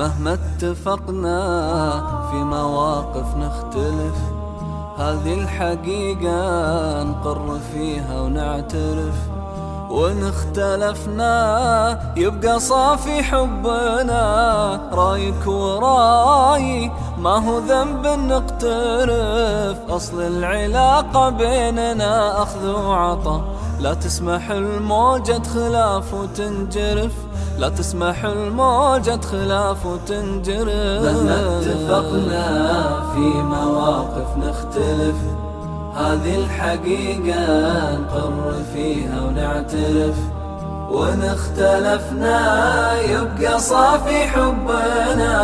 مهما اتفقنا في مواقف نختلف هذه الحقيقة نقر فيها ونعترف. وإن اختلفنا يبقى صافي حبنا رأيك ورأي ما هو ذنب نقترف. أصل العلاقة بيننا أخذ وعطا لا تسمح الموجة خلاف وتنجرف. لا تسمح الموجة خلاف وتنجرف مهما اتفقنا في مواقف نختلف. هذه الحقيقة نقر فيها ونعترف. وإن اختلفنا يبقى صافي حبنا.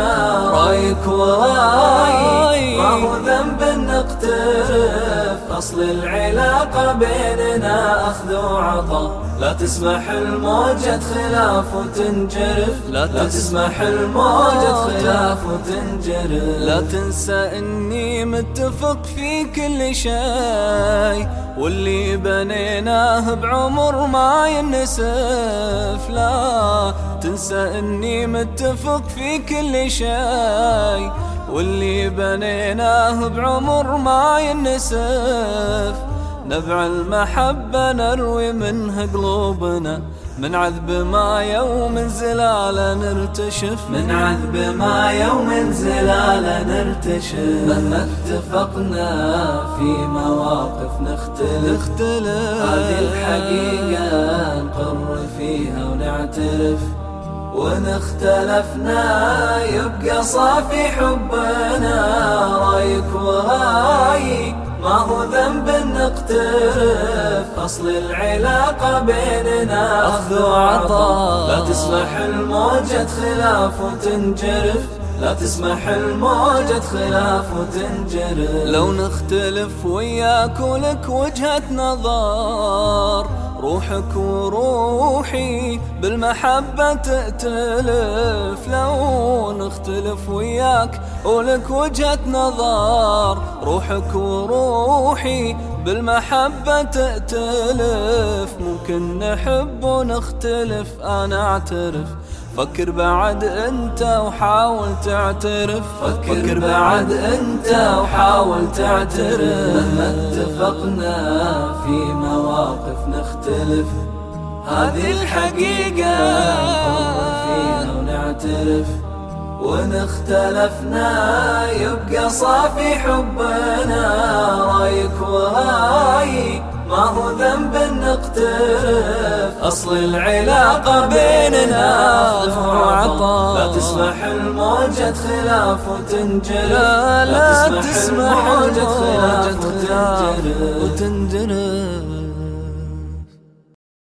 رأيك وراي ما هو ذنب نقترف. أصل العلاقة بيننا أخذ وعطا لا تسمح الموجة خلاف وتنجرف. لا تسمح الموجة خلاف وتنجرف. لا تنسى إني متفق في كل شيء. واللي بنيناه بعمر ما ينسف. لا تنسى إني متفق في كل شيء. واللي بنيناه بعمر ما ينسف. نبع المحبة نروي منها قلوبنا. من عذب ما يوم زلالة نرتشف. من عذب ما يوم زلالة نرتشف. مهما اتفقنا في مواقف نختلف. نختلف. هذه الحقيقة نقر فيها ونعترف. وإن اختلفنا يبقى صافي حبنا. رأيك ورايك ما هو ذنب نقترف. أصل العلاقة بيننا أخذ وعطاء. لا تسمح الموجة خلاف وتنجرف. لا تسمح الموجة خلاف وتنجرف. لو نختلف وياك ولك وجهة نظر روحك وروحي بالمحبة تأتلف لو نختلف وياك ولك وجهة نظر. روحك وروحي بالمحبة تأتلف. ممكن نحب ونختلف أنا أعترف. فكر بعد أنت وحاول تعترف. فكر بعد أنت وحاول تعترف. مهما اتفقنا في مواقف نختلف هذه الحقيقة. فيها ونعترف. وإن اختلفنا يبقى صافي حبنا. رأيك ورايي ما هو ذنب نقترف. أصل العلاقة بيننا وعطاء لا تسمح الموجة خلاف وتنجرف لا لا تسمح الموجة خلاف وتنجرف